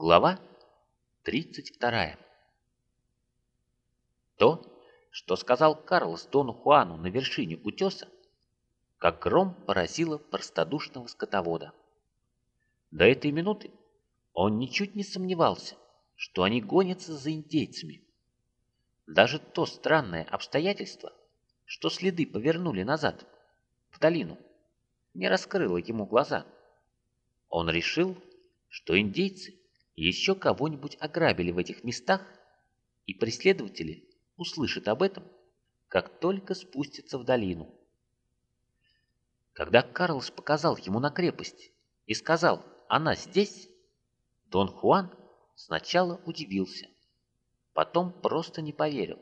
Глава 32 То, что сказал Карлос Дону Хуану на вершине утеса, как гром поразило простодушного скотовода. До этой минуты он ничуть не сомневался, что они гонятся за индейцами. Даже то странное обстоятельство, что следы повернули назад, в долину, не раскрыло ему глаза. Он решил, что индейцы еще кого-нибудь ограбили в этих местах, и преследователи услышат об этом, как только спустятся в долину. Когда Карлос показал ему на крепость и сказал «Она здесь», Дон Хуан сначала удивился, потом просто не поверил.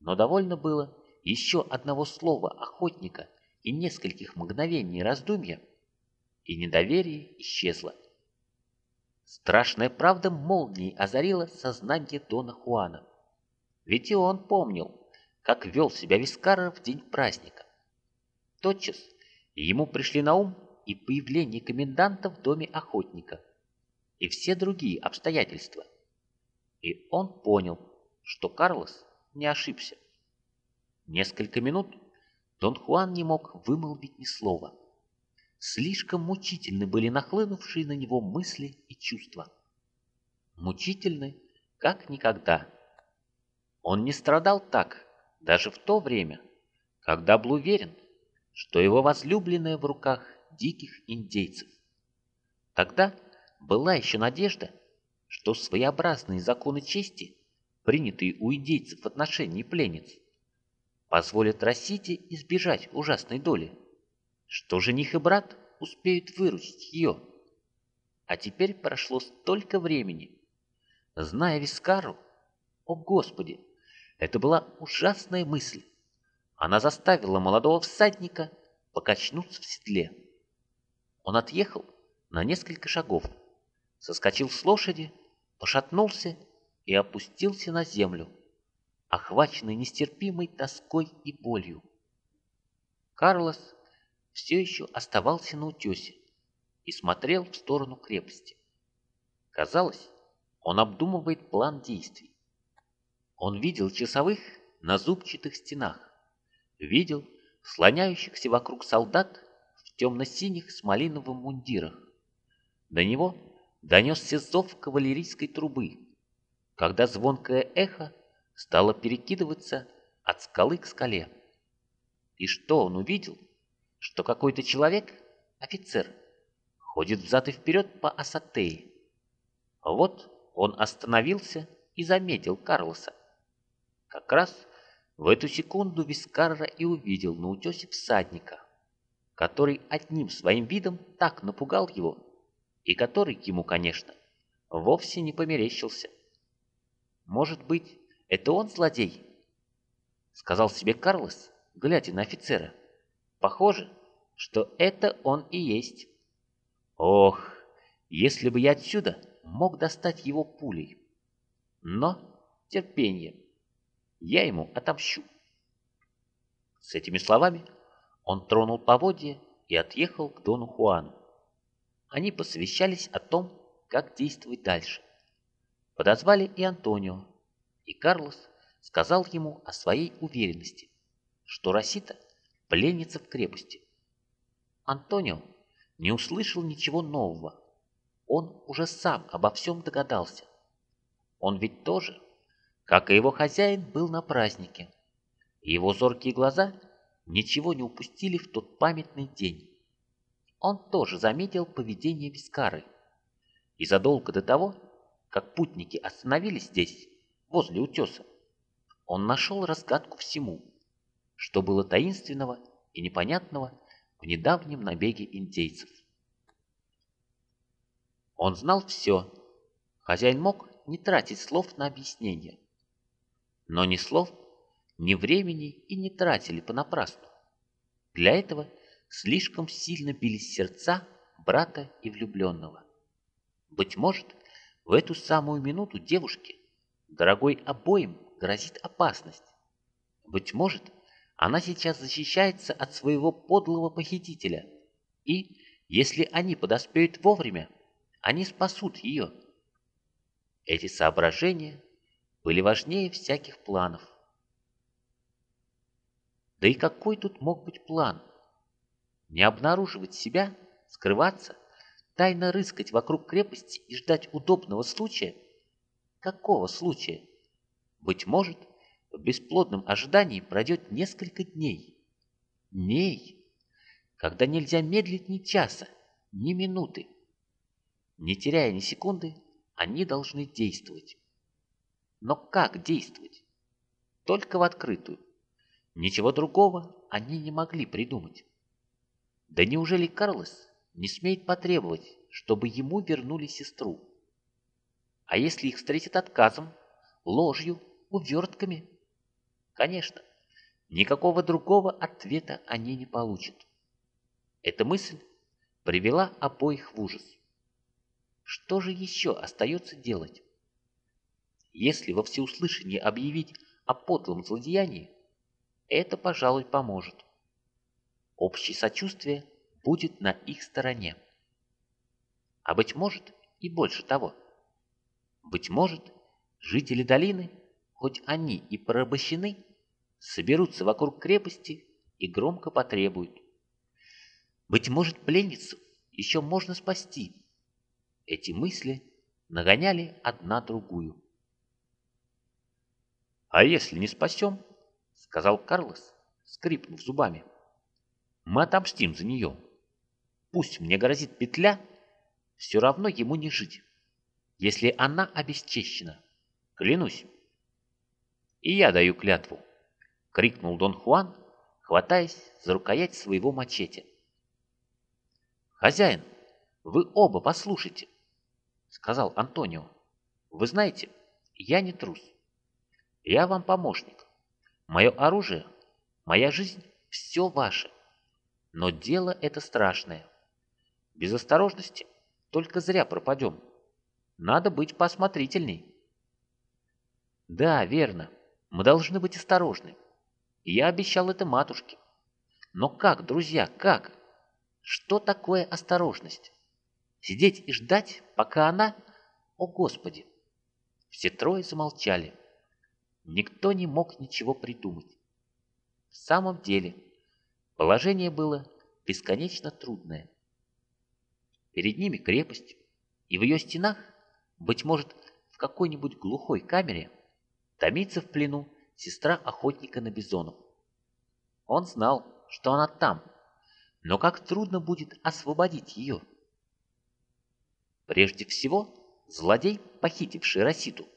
Но довольно было еще одного слова охотника и нескольких мгновений раздумья, и недоверие исчезло. Страшная правда молнией озарила сознание Дона Хуана. Ведь и он помнил, как вел себя Вискара в день праздника. Тотчас ему пришли на ум и появление коменданта в доме охотника, и все другие обстоятельства. И он понял, что Карлос не ошибся. Несколько минут Дон Хуан не мог вымолвить ни слова. Слишком мучительны были нахлынувшие на него мысли и чувства. Мучительны, как никогда. Он не страдал так, даже в то время, когда был уверен, что его возлюбленная в руках диких индейцев. Тогда была еще надежда, что своеобразные законы чести, принятые у индейцев в отношении пленниц, позволят Рассите избежать ужасной доли, что жених и брат успеют выручить ее. А теперь прошло столько времени. Зная Вискару, о Господи, это была ужасная мысль. Она заставила молодого всадника покачнуться в седле. Он отъехал на несколько шагов, соскочил с лошади, пошатнулся и опустился на землю, охваченный нестерпимой тоской и болью. Карлос все еще оставался на утесе и смотрел в сторону крепости. Казалось, он обдумывает план действий. Он видел часовых на зубчатых стенах, видел слоняющихся вокруг солдат в темно-синих с малиновым мундирах. До него донесся зов кавалерийской трубы, когда звонкое эхо стало перекидываться от скалы к скале. И что он увидел? Что какой-то человек, офицер, ходит взад и вперед по Асатее. Вот он остановился и заметил Карлоса. Как раз в эту секунду Вискарра и увидел на утесе всадника, который одним своим видом так напугал его, и который ему, конечно, вовсе не померещился. «Может быть, это он злодей?» — сказал себе Карлос, глядя на офицера. «Похоже, что это он и есть. Ох, если бы я отсюда мог достать его пулей! Но терпение!» я ему отомщу. С этими словами он тронул поводья и отъехал к Дону Хуану. Они посовещались о том, как действовать дальше. Подозвали и Антонио, и Карлос сказал ему о своей уверенности, что Росита пленница в крепости. Антонио не услышал ничего нового. Он уже сам обо всем догадался. Он ведь тоже как и его хозяин, был на празднике. его зоркие глаза ничего не упустили в тот памятный день. Он тоже заметил поведение Вискары. И задолго до того, как путники остановились здесь, возле утеса, он нашел разгадку всему, что было таинственного и непонятного в недавнем набеге индейцев. Он знал все. Хозяин мог не тратить слов на объяснение но ни слов, ни времени и не тратили понапрасну. Для этого слишком сильно бились сердца брата и влюбленного. Быть может, в эту самую минуту девушке, дорогой обоим, грозит опасность. Быть может, она сейчас защищается от своего подлого похитителя, и, если они подоспеют вовремя, они спасут ее. Эти соображения были важнее всяких планов. Да и какой тут мог быть план? Не обнаруживать себя, скрываться, тайно рыскать вокруг крепости и ждать удобного случая? Какого случая? Быть может, в бесплодном ожидании пройдет несколько дней. Дней, когда нельзя медлить ни часа, ни минуты. Не теряя ни секунды, они должны действовать. Но как действовать? Только в открытую. Ничего другого они не могли придумать. Да неужели Карлос не смеет потребовать, чтобы ему вернули сестру? А если их встретят отказом, ложью, увертками? Конечно, никакого другого ответа они не получат. Эта мысль привела обоих в ужас. Что же еще остается делать? Если во всеуслышание объявить о подлом злодеянии, это, пожалуй, поможет. Общее сочувствие будет на их стороне. А быть может и больше того. Быть может, жители долины, хоть они и порабощены, соберутся вокруг крепости и громко потребуют. Быть может, пленницу еще можно спасти. Эти мысли нагоняли одна другую. «А если не спасем?» сказал Карлос, скрипнув зубами. «Мы отомстим за нее. Пусть мне грозит петля, все равно ему не жить, если она обесчещена. Клянусь». «И я даю клятву», — крикнул Дон Хуан, хватаясь за рукоять своего мачете. «Хозяин, вы оба послушайте», — сказал Антонио. «Вы знаете, я не трус. Я вам помощник. Мое оружие, моя жизнь – все ваше. Но дело это страшное. Без осторожности только зря пропадем. Надо быть поосмотрительней. Да, верно. Мы должны быть осторожны. Я обещал это матушке. Но как, друзья, как? Что такое осторожность? Сидеть и ждать, пока она... О, Господи! Все трое замолчали. Никто не мог ничего придумать. В самом деле, положение было бесконечно трудное. Перед ними крепость, и в ее стенах, быть может, в какой-нибудь глухой камере, томится в плену сестра охотника на бизонов. Он знал, что она там, но как трудно будет освободить ее. Прежде всего, злодей, похитивший Роситу,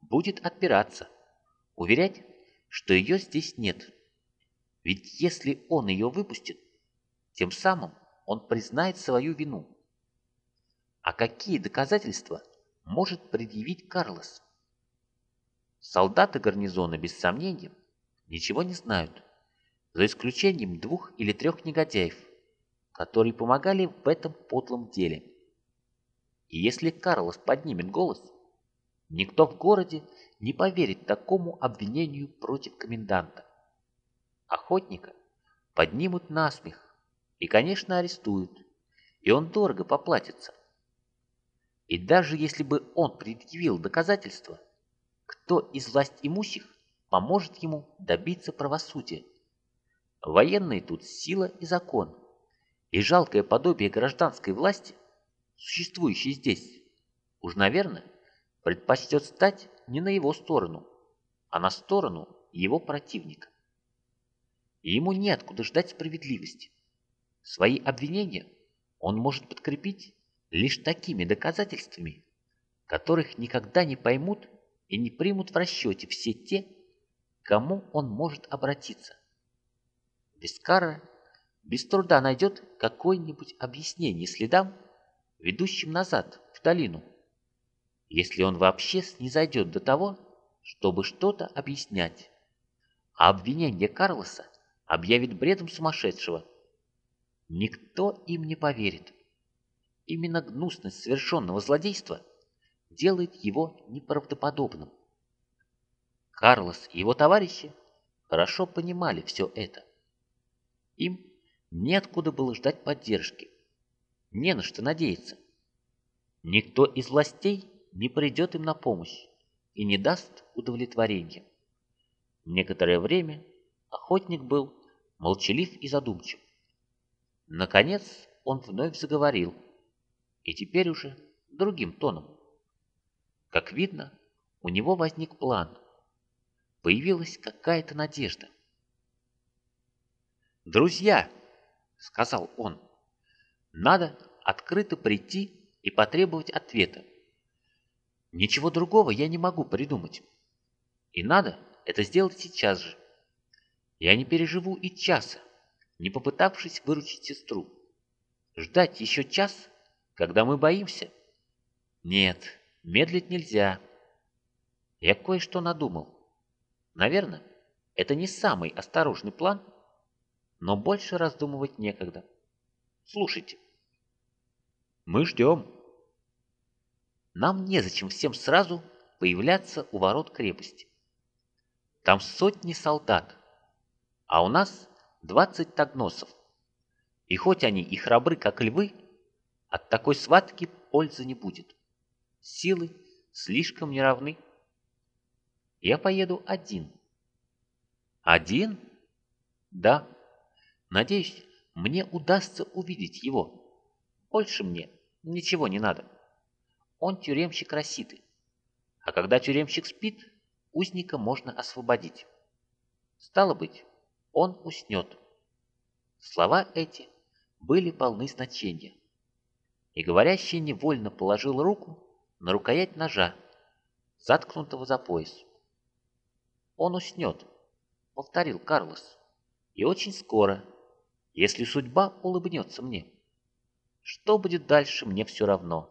будет отпираться – уверять, что ее здесь нет. Ведь если он ее выпустит, тем самым он признает свою вину. А какие доказательства может предъявить Карлос? Солдаты гарнизона, без сомнения, ничего не знают, за исключением двух или трех негодяев, которые помогали в этом подлом деле. И если Карлос поднимет голос, никто в городе не поверит такому обвинению против коменданта. Охотника поднимут на смех и, конечно, арестуют, и он дорого поплатится. И даже если бы он предъявил доказательства, кто из власть имущих поможет ему добиться правосудия? Военные тут сила и закон, и жалкое подобие гражданской власти, существующей здесь, уж, наверное, предпочтет стать не на его сторону, а на сторону его противника. И ему неоткуда ждать справедливости. Свои обвинения он может подкрепить лишь такими доказательствами, которых никогда не поймут и не примут в расчете все те, кому он может обратиться. Бескара без труда найдет какое-нибудь объяснение следам, ведущим назад в долину если он вообще снизойдет до того, чтобы что-то объяснять. А обвинение Карлоса объявит бредом сумасшедшего. Никто им не поверит. Именно гнусность совершенного злодейства делает его неправдоподобным. Карлос и его товарищи хорошо понимали все это. Им неоткуда было ждать поддержки, не на что надеяться. Никто из властей не придет им на помощь и не даст удовлетворения. Некоторое время охотник был молчалив и задумчив. Наконец он вновь заговорил, и теперь уже другим тоном. Как видно, у него возник план. Появилась какая-то надежда. «Друзья!» — сказал он. «Надо открыто прийти и потребовать ответа. Ничего другого я не могу придумать. И надо это сделать сейчас же. Я не переживу и часа, не попытавшись выручить сестру. Ждать еще час, когда мы боимся? Нет, медлить нельзя. Я кое-что надумал. Наверное, это не самый осторожный план, но больше раздумывать некогда. Слушайте. Мы ждем. Нам незачем всем сразу появляться у ворот крепости. Там сотни солдат, а у нас двадцать тагносов. И хоть они и храбры, как львы, от такой схватки пользы не будет. Силы слишком неравны. Я поеду один. Один? Да. Надеюсь, мне удастся увидеть его. Больше мне ничего не надо. Он тюремщик Роситы. А когда тюремщик спит, узника можно освободить. Стало быть, он уснет. Слова эти были полны значения. И говорящий невольно положил руку на рукоять ножа, заткнутого за пояс. «Он уснет», — повторил Карлос, — «и очень скоро, если судьба улыбнется мне. Что будет дальше, мне все равно.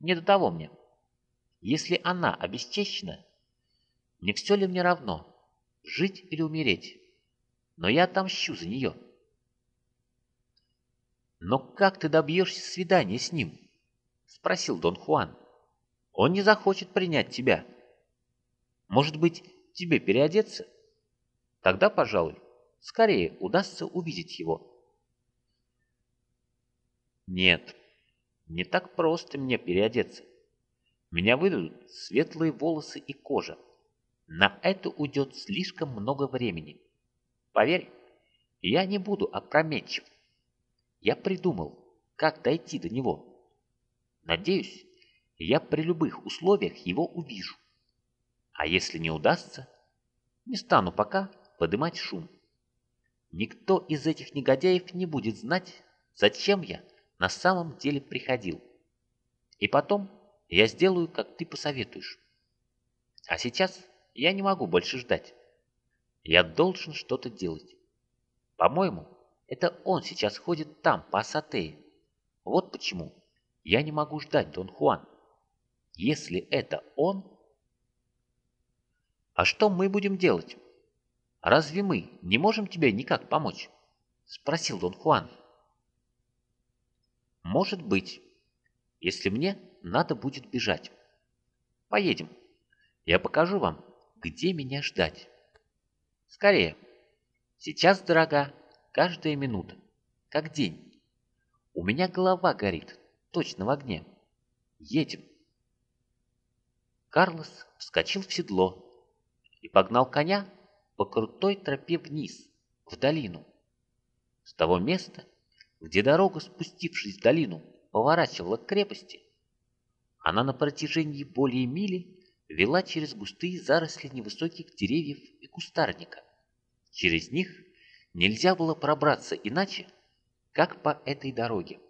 Не до того мне. Если она обесчещена, не все ли мне равно, жить или умереть? Но я отомщу за нее». «Но как ты добьешься свидания с ним?» — спросил Дон Хуан. «Он не захочет принять тебя. Может быть, тебе переодеться? Тогда, пожалуй, скорее удастся увидеть его». «Нет, не так просто мне переодеться. Меня выдадут светлые волосы и кожа. На это уйдет слишком много времени. Поверь, я не буду опрометчив. Я придумал, как дойти до него. Надеюсь, я при любых условиях его увижу. А если не удастся, не стану пока подымать шум. Никто из этих негодяев не будет знать, зачем я на самом деле приходил. И потом я сделаю, как ты посоветуешь. А сейчас я не могу больше ждать. Я должен что-то делать. По-моему, это он сейчас ходит там, по Асатее. Вот почему я не могу ждать Дон Хуан. Если это он... А что мы будем делать? Разве мы не можем тебе никак помочь? Спросил Дон Хуан. Может быть, если мне надо будет бежать. Поедем. Я покажу вам, где меня ждать. Скорее. Сейчас, дорога, каждая минута, как день. У меня голова горит, точно в огне. Едем. Карлос вскочил в седло и погнал коня по крутой тропе вниз, в долину. С того места, где дорога, спустившись в долину, поворачивала к крепости, она на протяжении более мили вела через густые заросли невысоких деревьев и кустарника. Через них Нельзя было пробраться иначе, как по этой дороге.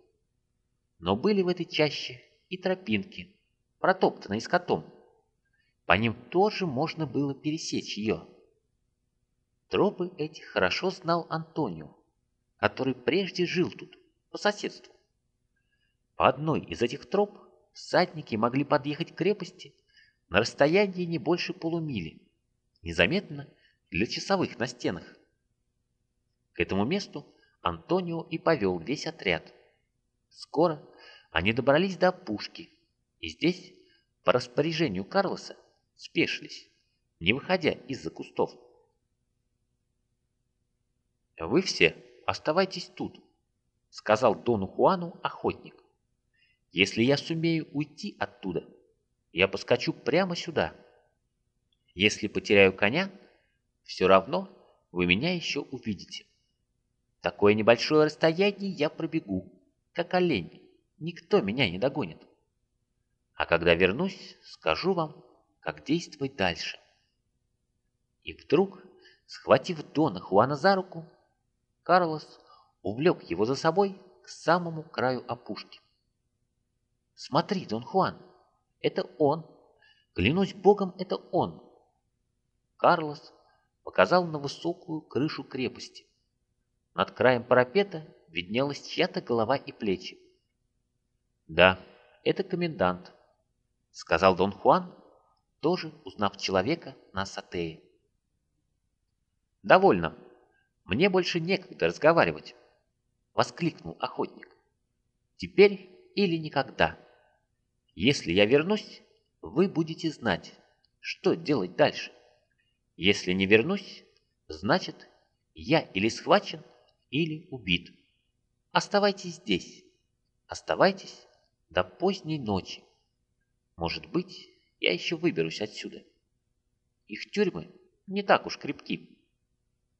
Но были в этой чаще и тропинки, протоптанные скотом. По ним тоже можно было пересечь ее. Тропы эти хорошо знал Антонио, который прежде жил тут, по соседству. По одной из этих троп всадники могли подъехать к крепости на расстоянии не больше полумили, незаметно для часовых на стенах. К этому месту Антонио и повел весь отряд. Скоро они добрались до опушки, и здесь, по распоряжению Карлоса, спешились, не выходя из-за кустов. «Вы все оставайтесь тут», — сказал Дону Хуану охотник. Если я сумею уйти оттуда, я поскочу прямо сюда. Если потеряю коня, все равно вы меня еще увидите. Такое небольшое расстояние я пробегу, как олень. Никто меня не догонит. А когда вернусь, скажу вам, как действовать дальше. И вдруг, схватив Дона Хуана за руку, Карлос увлек его за собой к самому краю опушки. «Смотри, Дон Хуан, это он! Клянусь Богом, это он!» Карлос показал на высокую крышу крепости. Над краем парапета виднелась чья-то голова и плечи. «Да, это комендант», — сказал Дон Хуан, тоже узнав человека на Сатее. «Довольно. Мне больше некогда разговаривать», — воскликнул охотник. «Теперь или никогда. Если я вернусь, вы будете знать, что делать дальше. Если не вернусь, значит, я или схвачен, или убит. Оставайтесь здесь. Оставайтесь до поздней ночи. Может быть, я еще выберусь отсюда. Их тюрьмы не так уж крепки.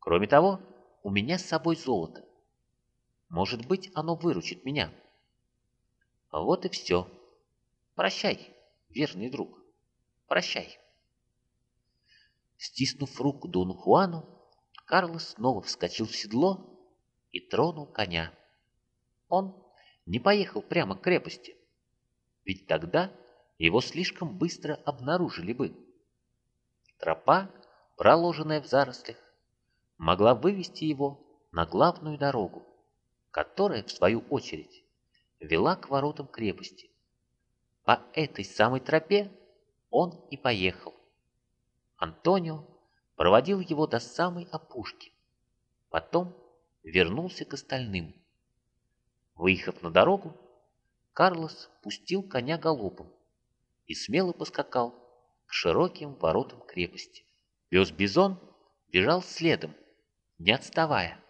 Кроме того, у меня с собой золото. Может быть, оно выручит меня. Вот и все. Прощай, верный друг. Прощай. Стиснув руку Дону Хуану, Карлос снова вскочил в седло и тронул коня. Он не поехал прямо к крепости, ведь тогда его слишком быстро обнаружили бы. Тропа, проложенная в зарослях, могла вывести его на главную дорогу, которая, в свою очередь, вела к воротам крепости. По этой самой тропе он и поехал. Антонио проводил его до самой опушки, потом вернулся к остальным. Выехав на дорогу, Карлос пустил коня галопом и смело поскакал к широким воротам крепости. Пес Бизон бежал следом, не отставая.